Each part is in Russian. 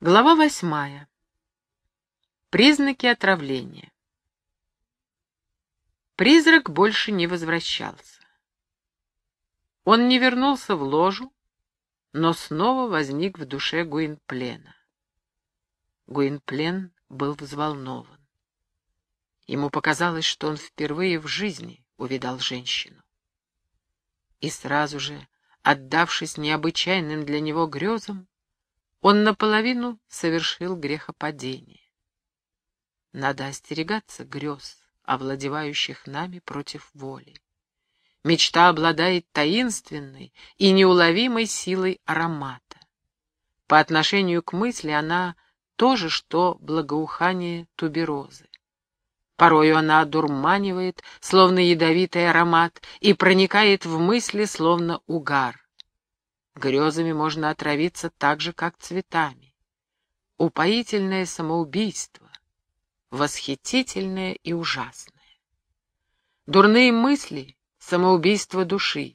Глава восьмая. Признаки отравления. Призрак больше не возвращался. Он не вернулся в ложу, но снова возник в душе Гуинплена. Гуинплен был взволнован. Ему показалось, что он впервые в жизни увидал женщину. И сразу же, отдавшись необычайным для него грезам, он наполовину совершил грехопадение. Надо остерегаться грез, овладевающих нами против воли. Мечта обладает таинственной и неуловимой силой аромата. По отношению к мысли она то же, что благоухание туберозы. Порою она одурманивает, словно ядовитый аромат, и проникает в мысли, словно угар. Грезами можно отравиться так же, как цветами. Упоительное самоубийство, восхитительное и ужасное. Дурные мысли — самоубийство души.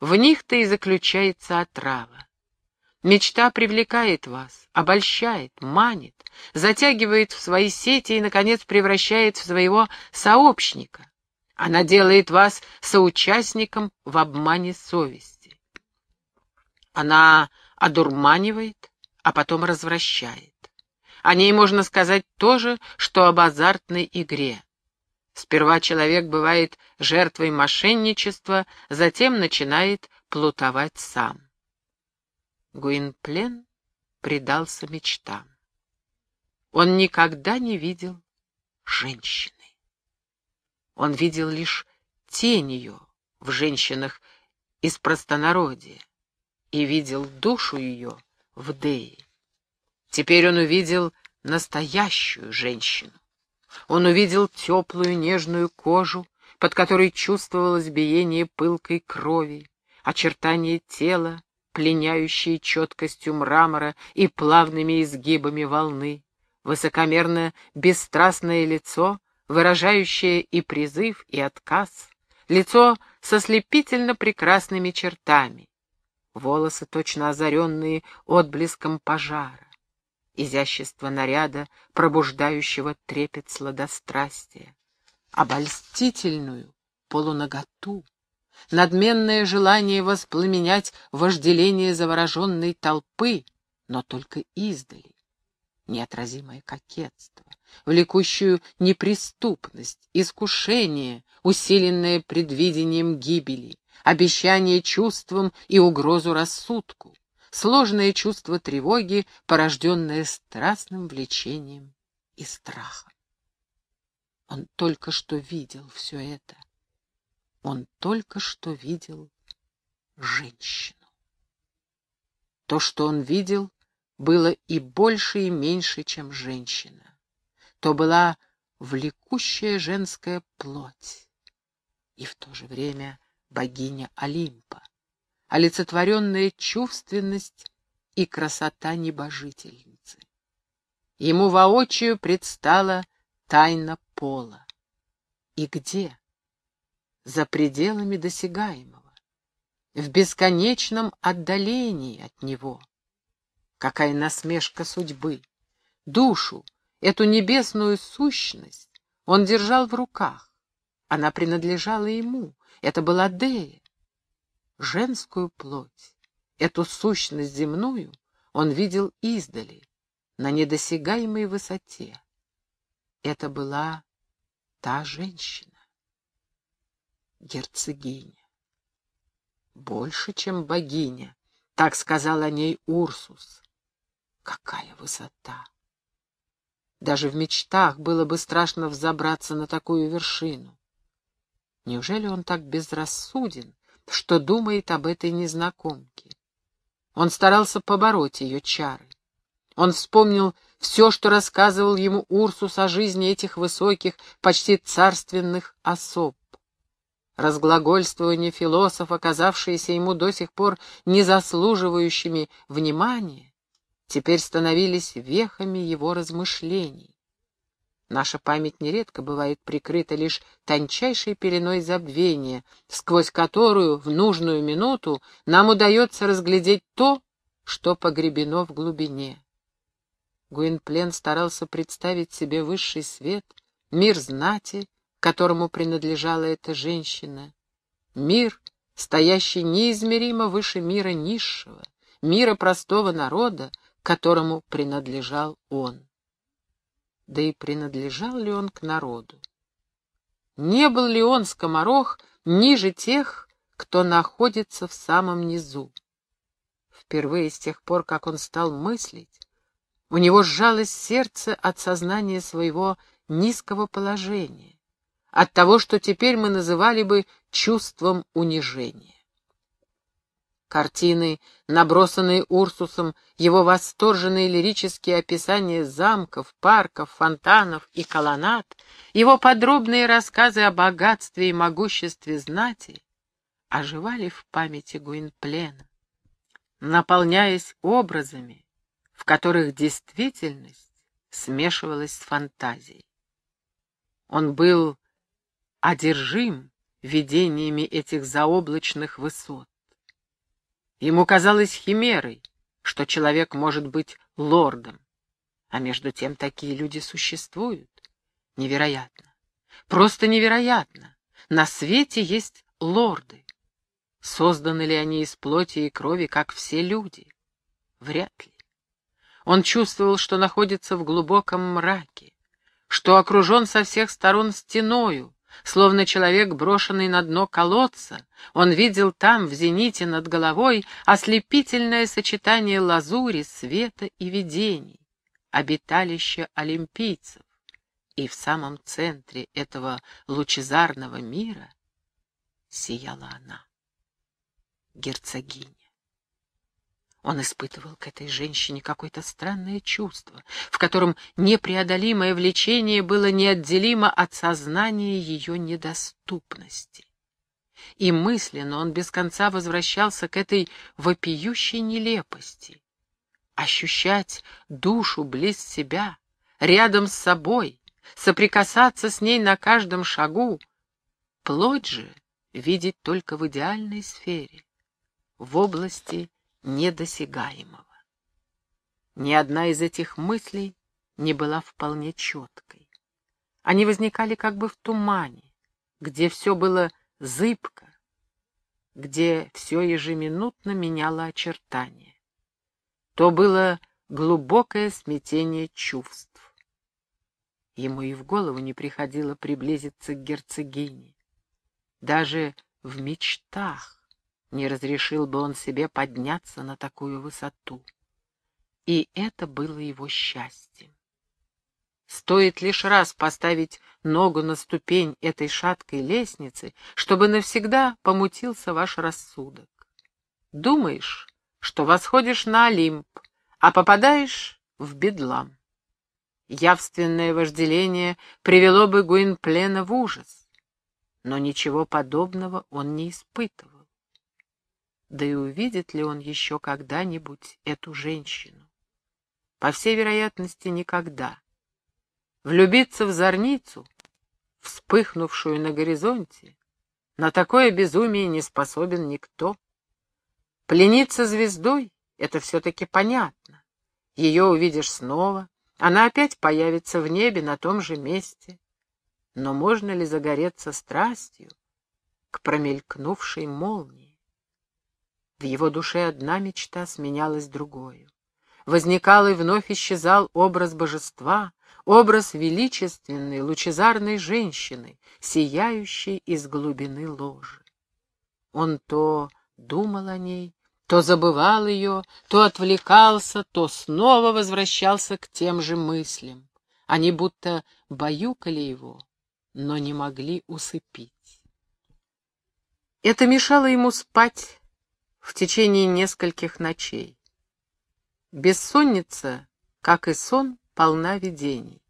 В них-то и заключается отрава. Мечта привлекает вас, обольщает, манит, затягивает в свои сети и, наконец, превращает в своего сообщника. Она делает вас соучастником в обмане совести. Она одурманивает, а потом развращает. О ней можно сказать то же, что об азартной игре. Сперва человек бывает жертвой мошенничества, затем начинает плутовать сам. Гуинплен предался мечтам. Он никогда не видел женщины. Он видел лишь тень ее в женщинах из простонародья и видел душу ее в Дее. Теперь он увидел настоящую женщину. Он увидел теплую нежную кожу, под которой чувствовалось биение пылкой крови, очертания тела, пленяющие четкостью мрамора и плавными изгибами волны, высокомерное бесстрастное лицо, выражающее и призыв, и отказ, лицо со слепительно прекрасными чертами, волосы, точно озаренные отблеском пожара, изящество наряда, пробуждающего трепет сладострастия, обольстительную полуноготу, надменное желание воспламенять вожделение завороженной толпы, но только издали, неотразимое кокетство, влекущую неприступность, искушение, усиленное предвидением гибели, обещание чувствам и угрозу рассудку, сложное чувство тревоги, порожденное страстным влечением и страхом. Он только что видел все это. Он только что видел женщину. То, что он видел, было и больше, и меньше, чем женщина. То была влекущая женская плоть и в то же время богиня Олимпа, олицетворенная чувственность и красота небожительницы. Ему воочию предстала тайна пола. И где? За пределами досягаемого, в бесконечном отдалении от него. Какая насмешка судьбы! Душу, эту небесную сущность, он держал в руках. Она принадлежала ему, это была Дея. Женскую плоть, эту сущность земную, он видел издали, на недосягаемой высоте. Это была та женщина, герцогиня. Больше, чем богиня, так сказал о ней Урсус. Какая высота! Даже в мечтах было бы страшно взобраться на такую вершину. Неужели он так безрассуден, что думает об этой незнакомке? Он старался побороть ее чары. Он вспомнил все, что рассказывал ему Урсус о жизни этих высоких, почти царственных особ. Разглагольствования философ, оказавшиеся ему до сих пор незаслуживающими внимания, теперь становились вехами его размышлений. Наша память нередко бывает прикрыта лишь тончайшей пеленой забвения, сквозь которую в нужную минуту нам удается разглядеть то, что погребено в глубине. Гуинплен старался представить себе высший свет, мир знати, которому принадлежала эта женщина, мир, стоящий неизмеримо выше мира низшего, мира простого народа, которому принадлежал он. Да и принадлежал ли он к народу? Не был ли он, скоморох, ниже тех, кто находится в самом низу? Впервые с тех пор, как он стал мыслить, у него сжалось сердце от сознания своего низкого положения, от того, что теперь мы называли бы чувством унижения. Картины, набросанные Урсусом, его восторженные лирические описания замков, парков, фонтанов и колоннад, его подробные рассказы о богатстве и могуществе знати оживали в памяти Гуинплена, наполняясь образами, в которых действительность смешивалась с фантазией. Он был одержим видениями этих заоблачных высот. Ему казалось химерой, что человек может быть лордом. А между тем такие люди существуют. Невероятно. Просто невероятно. На свете есть лорды. Созданы ли они из плоти и крови, как все люди? Вряд ли. Он чувствовал, что находится в глубоком мраке, что окружен со всех сторон стеною, Словно человек, брошенный на дно колодца, он видел там, в зените над головой, ослепительное сочетание лазури, света и видений, обиталище олимпийцев. И в самом центре этого лучезарного мира сияла она, герцогиня. Он испытывал к этой женщине какое-то странное чувство, в котором непреодолимое влечение было неотделимо от сознания ее недоступности. И мысленно он без конца возвращался к этой вопиющей нелепости. Ощущать душу близ себя, рядом с собой, соприкасаться с ней на каждом шагу, плоть же видеть только в идеальной сфере, в области недосягаемого. Ни одна из этих мыслей не была вполне четкой. Они возникали как бы в тумане, где все было зыбко, где все ежеминутно меняло очертания. То было глубокое смятение чувств. Ему и в голову не приходило приблизиться к герцогине. Даже в мечтах не разрешил бы он себе подняться на такую высоту. И это было его счастьем. Стоит лишь раз поставить ногу на ступень этой шаткой лестницы, чтобы навсегда помутился ваш рассудок. Думаешь, что восходишь на Олимп, а попадаешь в бедлам. Явственное вожделение привело бы Гуинплена в ужас, но ничего подобного он не испытывал. Да и увидит ли он еще когда-нибудь эту женщину? По всей вероятности, никогда. Влюбиться в зорницу, вспыхнувшую на горизонте, на такое безумие не способен никто. Плениться звездой — это все-таки понятно. Ее увидишь снова, она опять появится в небе на том же месте. Но можно ли загореться страстью к промелькнувшей молнии? В его душе одна мечта сменялась другой. Возникал и вновь исчезал образ божества, образ величественной, лучезарной женщины, сияющей из глубины ложи. Он то думал о ней, то забывал ее, то отвлекался, то снова возвращался к тем же мыслям. Они будто баюкали его, но не могли усыпить. Это мешало ему спать в течение нескольких ночей. Бессонница, как и сон, полна видений.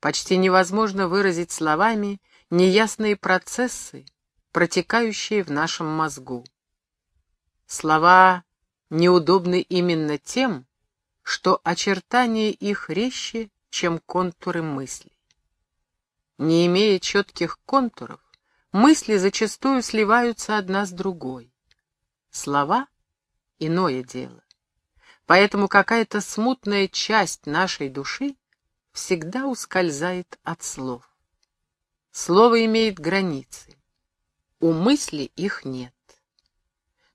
Почти невозможно выразить словами неясные процессы, протекающие в нашем мозгу. Слова неудобны именно тем, что очертания их резче, чем контуры мыслей. Не имея четких контуров, мысли зачастую сливаются одна с другой. Слова — иное дело. поэтому какая-то смутная часть нашей души всегда ускользает от слов. Слово имеет границы, у мысли их нет.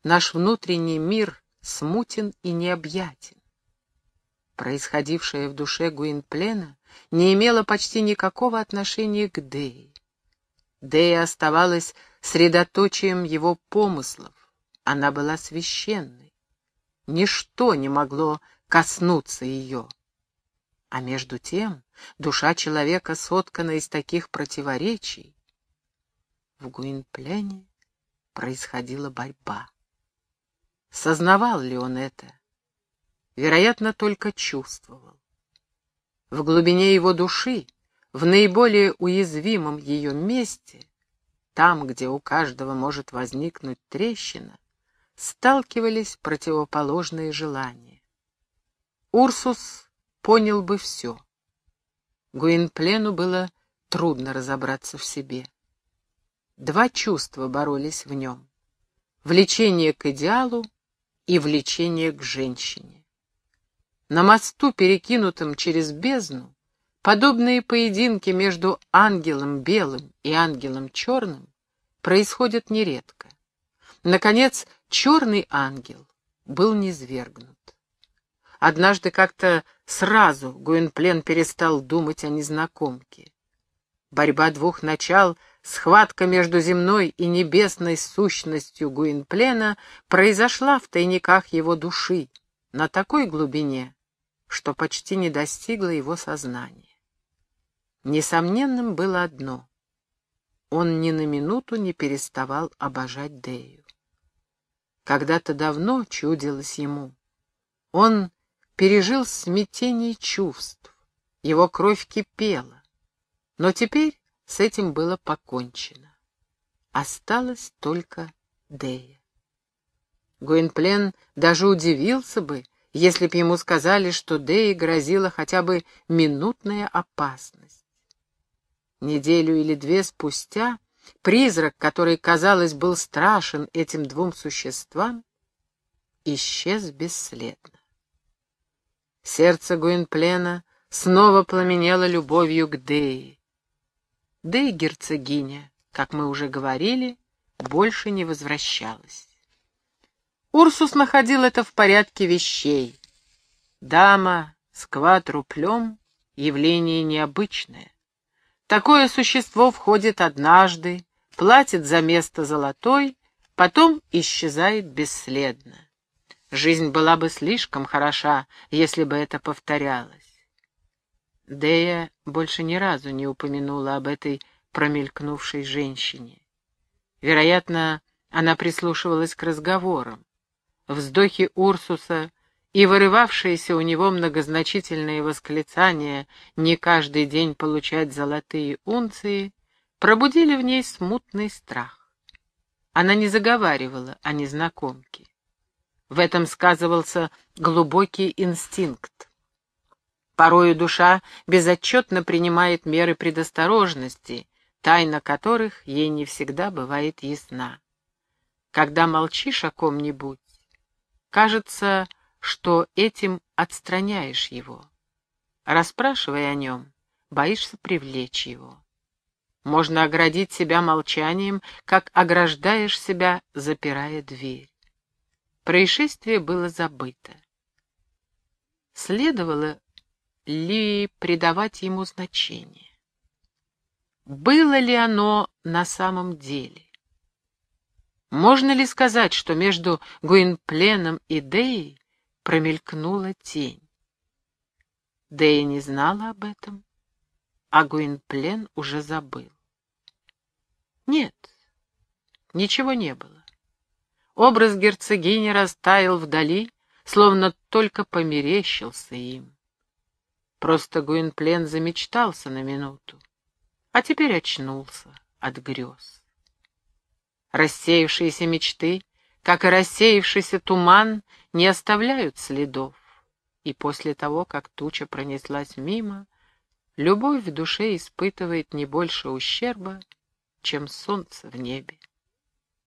Наш внутренний мир смутен и необъятен. Происходившее в душе Гуинплена не имело почти никакого отношения к Дее. Дея оставалась средоточием его помыслов, она была священной. Ничто не могло коснуться ее. А между тем душа человека соткана из таких противоречий. В Гуинплене происходила борьба. Сознавал ли он это? Вероятно, только чувствовал. В глубине его души, в наиболее уязвимом ее месте, там, где у каждого может возникнуть трещина, сталкивались противоположные желания. Урсус понял бы все. Гуинплену было трудно разобраться в себе. Два чувства боролись в нем — влечение к идеалу и влечение к женщине. На мосту, перекинутом через бездну, подобные поединки между ангелом белым и ангелом черным происходят нередко. Наконец, черный ангел был низвергнут. Однажды как-то сразу Гуинплен перестал думать о незнакомке. Борьба двух начал — Схватка между земной и небесной сущностью Гуинплена произошла в тайниках его души на такой глубине, что почти не достигла его сознания. Несомненным было одно — он ни на минуту не переставал обожать Дею. Когда-то давно чудилось ему. Он пережил смятение чувств, его кровь кипела, но теперь с этим было покончено. Осталась только Дея. Гуинплен даже удивился бы, если б ему сказали, что Дее грозила хотя бы минутная опасность. Неделю или две спустя призрак, который, казалось, был страшен этим двум существам, исчез бесследно. Сердце Гуинплена снова пламенело любовью к Дее. Да и герцогиня, как мы уже говорили, больше не возвращалась. Урсус находил это в порядке вещей. Дама с квадруплем — явление необычное. Такое существо входит однажды, платит за место золотой, потом исчезает бесследно. Жизнь была бы слишком хороша, если бы это повторялось. Дея больше ни разу не упомянула об этой промелькнувшей женщине. Вероятно, она прислушивалась к разговорам. Вздохи Урсуса и вырывавшиеся у него многозначительные восклицания «не каждый день получать золотые унции» пробудили в ней смутный страх. Она не заговаривала о незнакомке. В этом сказывался глубокий инстинкт. Порою душа безотчетно принимает меры предосторожности, тайна которых ей не всегда бывает ясна. Когда молчишь о ком-нибудь, кажется, что этим отстраняешь его. Расспрашивая о нем, боишься привлечь его. Можно оградить себя молчанием, как ограждаешь себя, запирая дверь. Происшествие было забыто. Следовало ли придавать ему значение? Было ли оно на самом деле? Можно ли сказать, что между Гуинпленом и Деей промелькнула тень? Дея не знала об этом, а Гуинплен уже забыл. Нет, ничего не было. Образ герцогини растаял вдали, словно только померещился им. Просто Гуинплен замечтался на минуту, а теперь очнулся от грез. Рассеявшиеся мечты, как и рассеявшийся туман, не оставляют следов, и после того, как туча пронеслась мимо, любовь в душе испытывает не больше ущерба, чем солнце в небе.